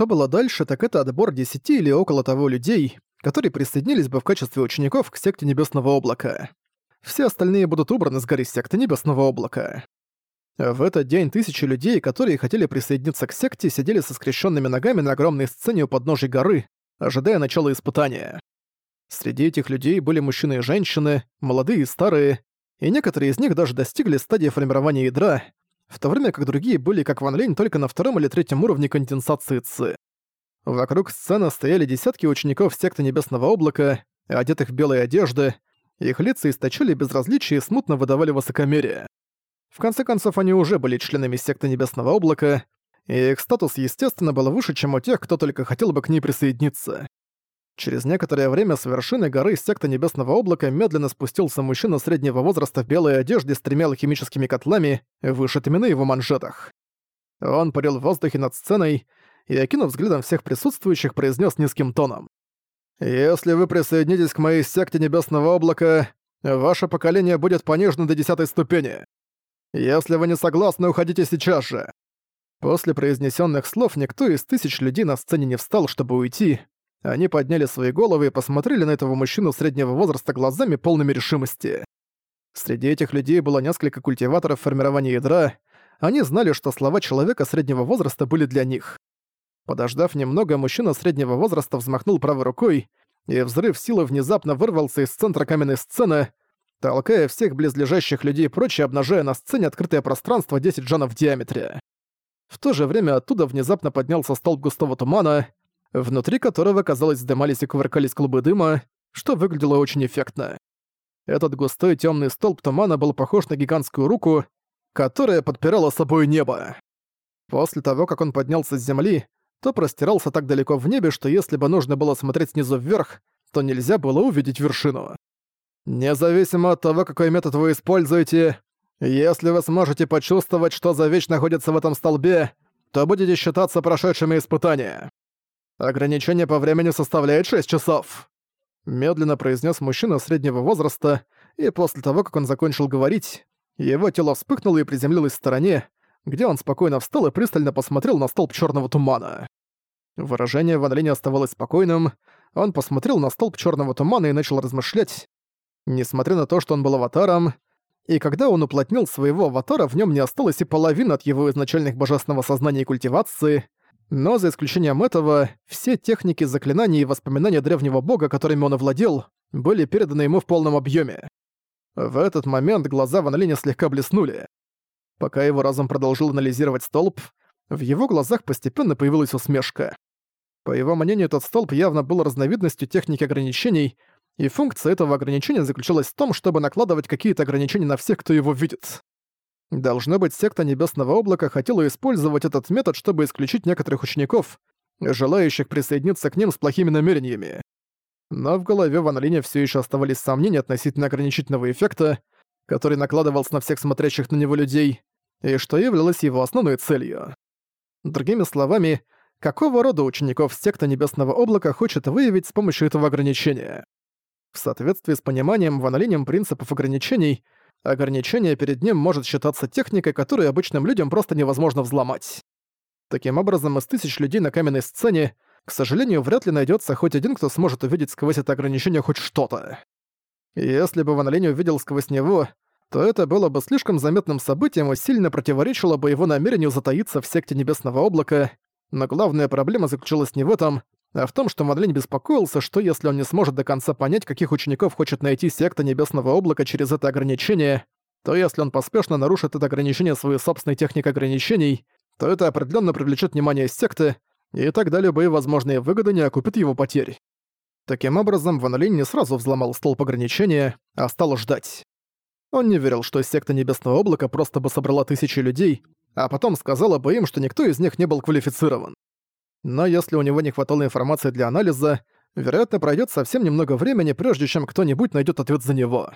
что было дальше, так это отбор десяти или около того людей, которые присоединились бы в качестве учеников к секте Небесного Облака. Все остальные будут убраны с горы секты Небесного Облака. В этот день тысячи людей, которые хотели присоединиться к секте, сидели со скрещенными ногами на огромной сцене у подножия горы, ожидая начала испытания. Среди этих людей были мужчины и женщины, молодые и старые, и некоторые из них даже достигли стадии формирования ядра, в то время как другие были, как Ван Лень, только на втором или третьем уровне конденсации ЦИ. Вокруг сцены стояли десятки учеников секты Небесного Облака, одетых в белые одежды, их лица источали безразличие и смутно выдавали высокомерие. В конце концов, они уже были членами секты Небесного Облака, и их статус, естественно, был выше, чем у тех, кто только хотел бы к ней присоединиться. Через некоторое время с вершины горы секты Небесного Облака медленно спустился мужчина среднего возраста в белой одежде с тремя алхимическими котлами, вышитыми на его манжетах. Он парил в воздухе над сценой и, окинув взглядом всех присутствующих, произнес низким тоном. «Если вы присоединитесь к моей секте Небесного Облака, ваше поколение будет понижено до десятой ступени. Если вы не согласны, уходите сейчас же». После произнесенных слов никто из тысяч людей на сцене не встал, чтобы уйти, они подняли свои головы и посмотрели на этого мужчину среднего возраста глазами полными решимости. Среди этих людей было несколько культиваторов формирования ядра. Они знали, что слова человека среднего возраста были для них. Подождав немного, мужчина среднего возраста взмахнул правой рукой, и взрыв силы внезапно вырвался из центра каменной сцены, толкая всех близлежащих людей прочь обнажая на сцене открытое пространство 10 джанов в диаметре. В то же время оттуда внезапно поднялся столб густого тумана, внутри которого, казалось, вздымались и кувыркались клубы дыма, что выглядело очень эффектно. Этот густой темный столб тумана был похож на гигантскую руку, которая подпирала собой небо. После того, как он поднялся с земли, то простирался так далеко в небе, что если бы нужно было смотреть снизу вверх, то нельзя было увидеть вершину. Независимо от того, какой метод вы используете, если вы сможете почувствовать, что за вещь находится в этом столбе, то будете считаться прошедшими испытания. Ограничение по времени составляет 6 часов. Медленно произнес мужчина среднего возраста, и после того, как он закончил говорить, его тело вспыхнуло и приземлилось в стороне, где он спокойно встал и пристально посмотрел на столб черного тумана. Выражение Ван Линя оставалось спокойным, он посмотрел на столб черного тумана и начал размышлять. Несмотря на то, что он был аватаром, и когда он уплотнил своего аватара, в нем не осталось и половины от его изначальных божественного сознания и культивации — но за исключением этого, все техники заклинаний и воспоминания древнего бога, которыми он овладел, были переданы ему в полном объеме. В этот момент глаза Ван слегка блеснули. Пока его разум продолжил анализировать столб, в его глазах постепенно появилась усмешка. По его мнению, этот столб явно был разновидностью техники ограничений, и функция этого ограничения заключалась в том, чтобы накладывать какие-то ограничения на всех, кто его видит. Должно быть, секта Небесного Облака хотела использовать этот метод, чтобы исключить некоторых учеников, желающих присоединиться к ним с плохими намерениями. Но в голове Ван Линя всё ещё оставались сомнения относительно ограничительного эффекта, который накладывался на всех смотрящих на него людей, и что являлось его основной целью. Другими словами, какого рода учеников секта Небесного Облака хочет выявить с помощью этого ограничения? В соответствии с пониманием Ван Линем принципов ограничений — ограничение перед ним может считаться техникой, которую обычным людям просто невозможно взломать. Таким образом, из тысяч людей на каменной сцене, к сожалению, вряд ли найдется хоть один, кто сможет увидеть сквозь это ограничение хоть что-то. Если бы Ван Линь увидел сквозь него, то это было бы слишком заметным событием и сильно противоречило бы его намерению затаиться в секте Небесного Облака, но главная проблема заключалась не в этом, а в том, что Мадлень беспокоился, что если он не сможет до конца понять, каких учеников хочет найти секта Небесного Облака через это ограничение, то если он поспешно нарушит это ограничение своей собственной техникой ограничений, то это определенно привлечет внимание секты, и тогда любые возможные выгоды не окупят его потерь. Таким образом, Ван Линь не сразу взломал столб ограничения, а стал ждать. Он не верил, что секта Небесного Облака просто бы собрала тысячи людей, а потом сказала бы им, что никто из них не был квалифицирован. Но если у него не хватало информации для анализа, вероятно, пройдет совсем немного времени, прежде чем кто-нибудь найдет ответ за него.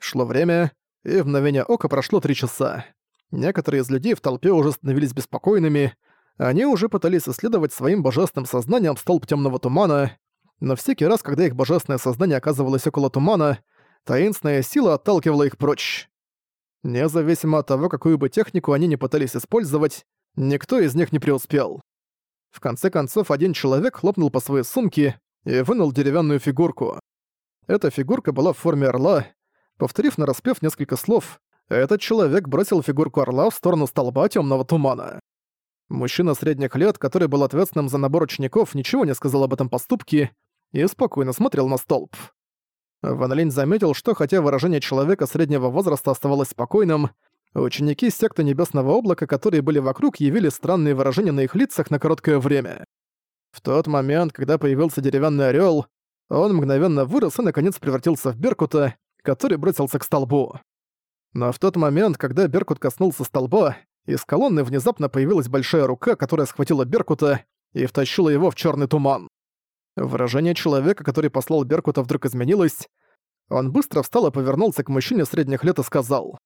Шло время, и в мгновение ока прошло три часа. Некоторые из людей в толпе уже становились беспокойными, они уже пытались исследовать своим божественным сознанием столб темного тумана, но всякий раз, когда их божественное сознание оказывалось около тумана, таинственная сила отталкивала их прочь. Независимо от того, какую бы технику они не пытались использовать, никто из них не преуспел. В конце концов, один человек хлопнул по своей сумке и вынул деревянную фигурку. Эта фигурка была в форме орла. Повторив нараспев несколько слов, этот человек бросил фигурку орла в сторону столба темного тумана. Мужчина средних лет, который был ответственным за набор учеников, ничего не сказал об этом поступке и спокойно смотрел на столб. Ван Линь заметил, что хотя выражение человека среднего возраста оставалось спокойным, ученики секты Небесного Облака, которые были вокруг, явили странные выражения на их лицах на короткое время. В тот момент, когда появился деревянный орел, он мгновенно вырос и наконец превратился в Беркута, который бросился к столбу. Но в тот момент, когда Беркут коснулся столба, из колонны внезапно появилась большая рука, которая схватила Беркута и втащила его в черный туман. Выражение человека, который послал Беркута, вдруг изменилось. Он быстро встал и повернулся к мужчине средних лет и сказал.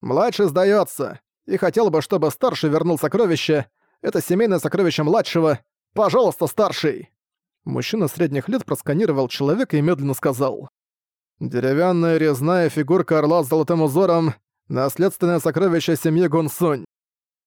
«Младший сдается, и хотел бы, чтобы старший вернул сокровище. Это семейное сокровище младшего. Пожалуйста, старший!» Мужчина средних лет просканировал человека и медленно сказал. «Деревянная резная фигурка орла с золотым узором — наследственное сокровище семьи Гунсунь.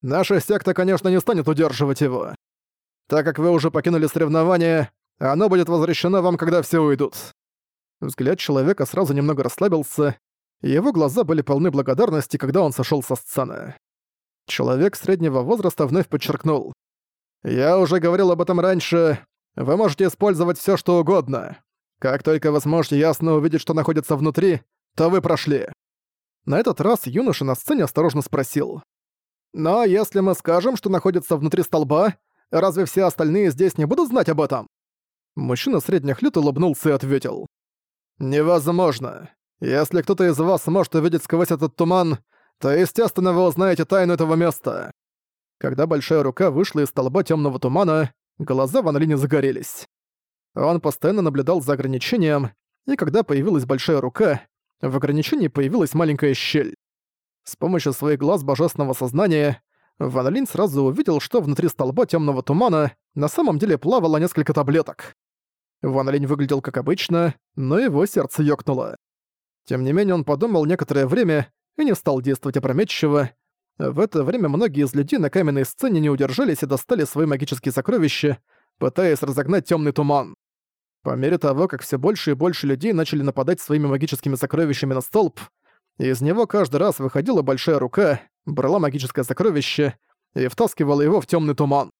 Наша секта, конечно, не станет удерживать его. Так как вы уже покинули соревнование, оно будет возвращено вам, когда все уйдут». Взгляд человека сразу немного расслабился, его глаза были полны благодарности, когда он сошел со сцены. Человек среднего возраста вновь подчеркнул. «Я уже говорил об этом раньше. Вы можете использовать все, что угодно. Как только вы сможете ясно увидеть, что находится внутри, то вы прошли». На этот раз юноша на сцене осторожно спросил. «Но если мы скажем, что находится внутри столба, разве все остальные здесь не будут знать об этом?» Мужчина средних лет улыбнулся и ответил. «Невозможно. Если кто-то из вас сможет увидеть сквозь этот туман, то, естественно, вы узнаете тайну этого места». Когда большая рука вышла из столба темного тумана, глаза Ван Линя загорелись. Он постоянно наблюдал за ограничением, и когда появилась большая рука, в ограничении появилась маленькая щель. С помощью своих глаз божественного сознания Ван Линь сразу увидел, что внутри столба темного тумана на самом деле плавало несколько таблеток. Ван Линь выглядел как обычно, но его сердце ёкнуло. Тем не менее он подумал некоторое время и не стал действовать опрометчиво. В это время многие из людей на каменной сцене не удержались и достали свои магические сокровища, пытаясь разогнать темный туман. По мере того, как все больше и больше людей начали нападать своими магическими сокровищами на столб, из него каждый раз выходила большая рука, брала магическое сокровище и втаскивала его в темный туман.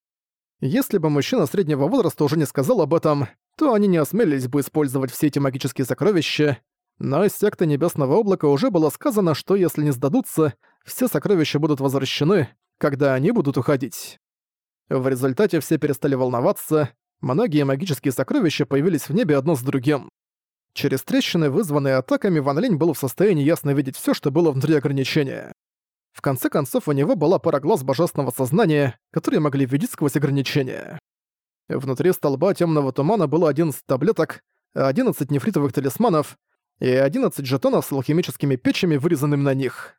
Если бы мужчина среднего возраста уже не сказал об этом, то они не осмелились бы использовать все эти магические сокровища, но из секты Небесного Облака уже было сказано, что если не сдадутся, все сокровища будут возвращены, когда они будут уходить. В результате все перестали волноваться, многие магические сокровища появились в небе одно с другим. Через трещины, вызванные атаками, Ван Линь был в состоянии ясно видеть все, что было внутри ограничения. В конце концов, у него была пара глаз божественного сознания, которые могли видеть сквозь ограничения. Внутри столба темного тумана было 11 таблеток, 11 нефритовых талисманов и 11 жетонов с алхимическими печами, вырезанными на них.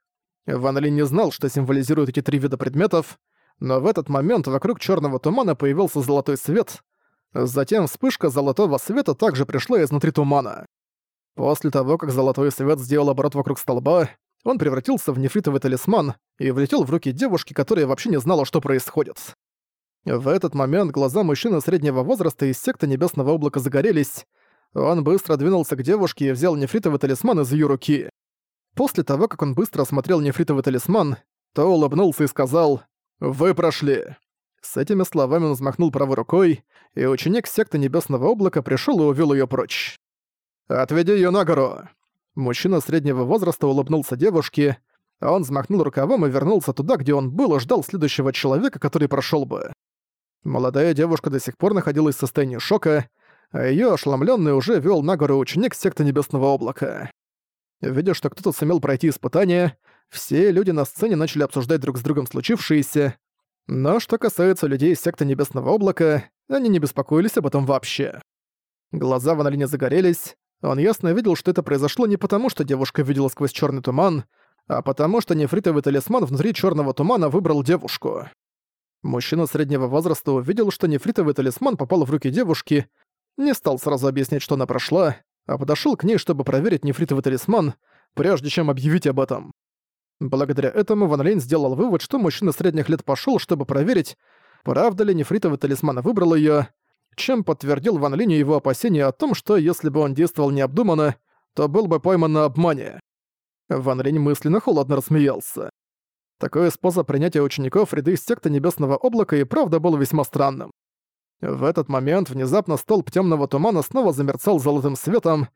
Ван Ли не знал, что символизируют эти три вида предметов, но в этот момент вокруг черного тумана появился золотой свет, затем вспышка золотого света также пришла изнутри тумана. После того, как золотой свет сделал оборот вокруг столба, он превратился в нефритовый талисман и влетел в руки девушки, которая вообще не знала, что происходит. В этот момент глаза мужчины среднего возраста из секты Небесного Облака загорелись. Он быстро двинулся к девушке и взял нефритовый талисман из ее руки. После того, как он быстро осмотрел нефритовый талисман, то улыбнулся и сказал «Вы прошли». С этими словами он взмахнул правой рукой, и ученик секты Небесного Облака пришел и увел ее прочь. «Отведи ее на гору!» Мужчина среднего возраста улыбнулся девушке, а он взмахнул рукавом и вернулся туда, где он был и ждал следующего человека, который прошел бы. Молодая девушка до сих пор находилась в состоянии шока, а её ошеломлённый уже вёл на гору ученик секты Небесного Облака. Видя, что кто-то сумел пройти испытание, все люди на сцене начали обсуждать друг с другом случившееся, но что касается людей секты Небесного Облака, они не беспокоились об этом вообще. Глаза в Аналине загорелись, он ясно видел, что это произошло не потому, что девушка видела сквозь чёрный туман, а потому что нефритовый талисман внутри чёрного тумана выбрал девушку. Мужчина среднего возраста увидел, что нефритовый талисман попал в руки девушки, не стал сразу объяснять, что она прошла, а подошёл к ней, чтобы проверить нефритовый талисман, прежде чем объявить об этом. Благодаря этому Ван Лейн сделал вывод, что мужчина средних лет пошёл, чтобы проверить, Правда ли нефритовый талисман выбрал её, чем подтвердил Ван Линю его опасения о том, что если бы он действовал необдуманно, то был бы пойман на обмане. Ван Линь мысленно холодно рассмеялся. Такой способ принятия учеников ряды секты Небесного Облака и правда был весьма странным. В этот момент внезапно столб темного тумана снова замерцал золотым светом,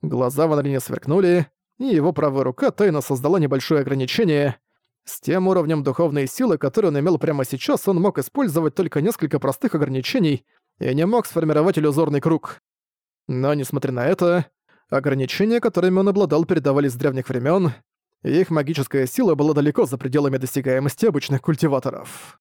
глаза Ван Линя сверкнули, и его правая рука тайно создала небольшое ограничение. С тем уровнем духовной силы, который он имел прямо сейчас, он мог использовать только несколько простых ограничений и не мог сформировать иллюзорный круг. Но, несмотря на это, ограничения, которыми он обладал, передавались с древних времен, и их магическая сила была далеко за пределами досягаемости обычных культиваторов.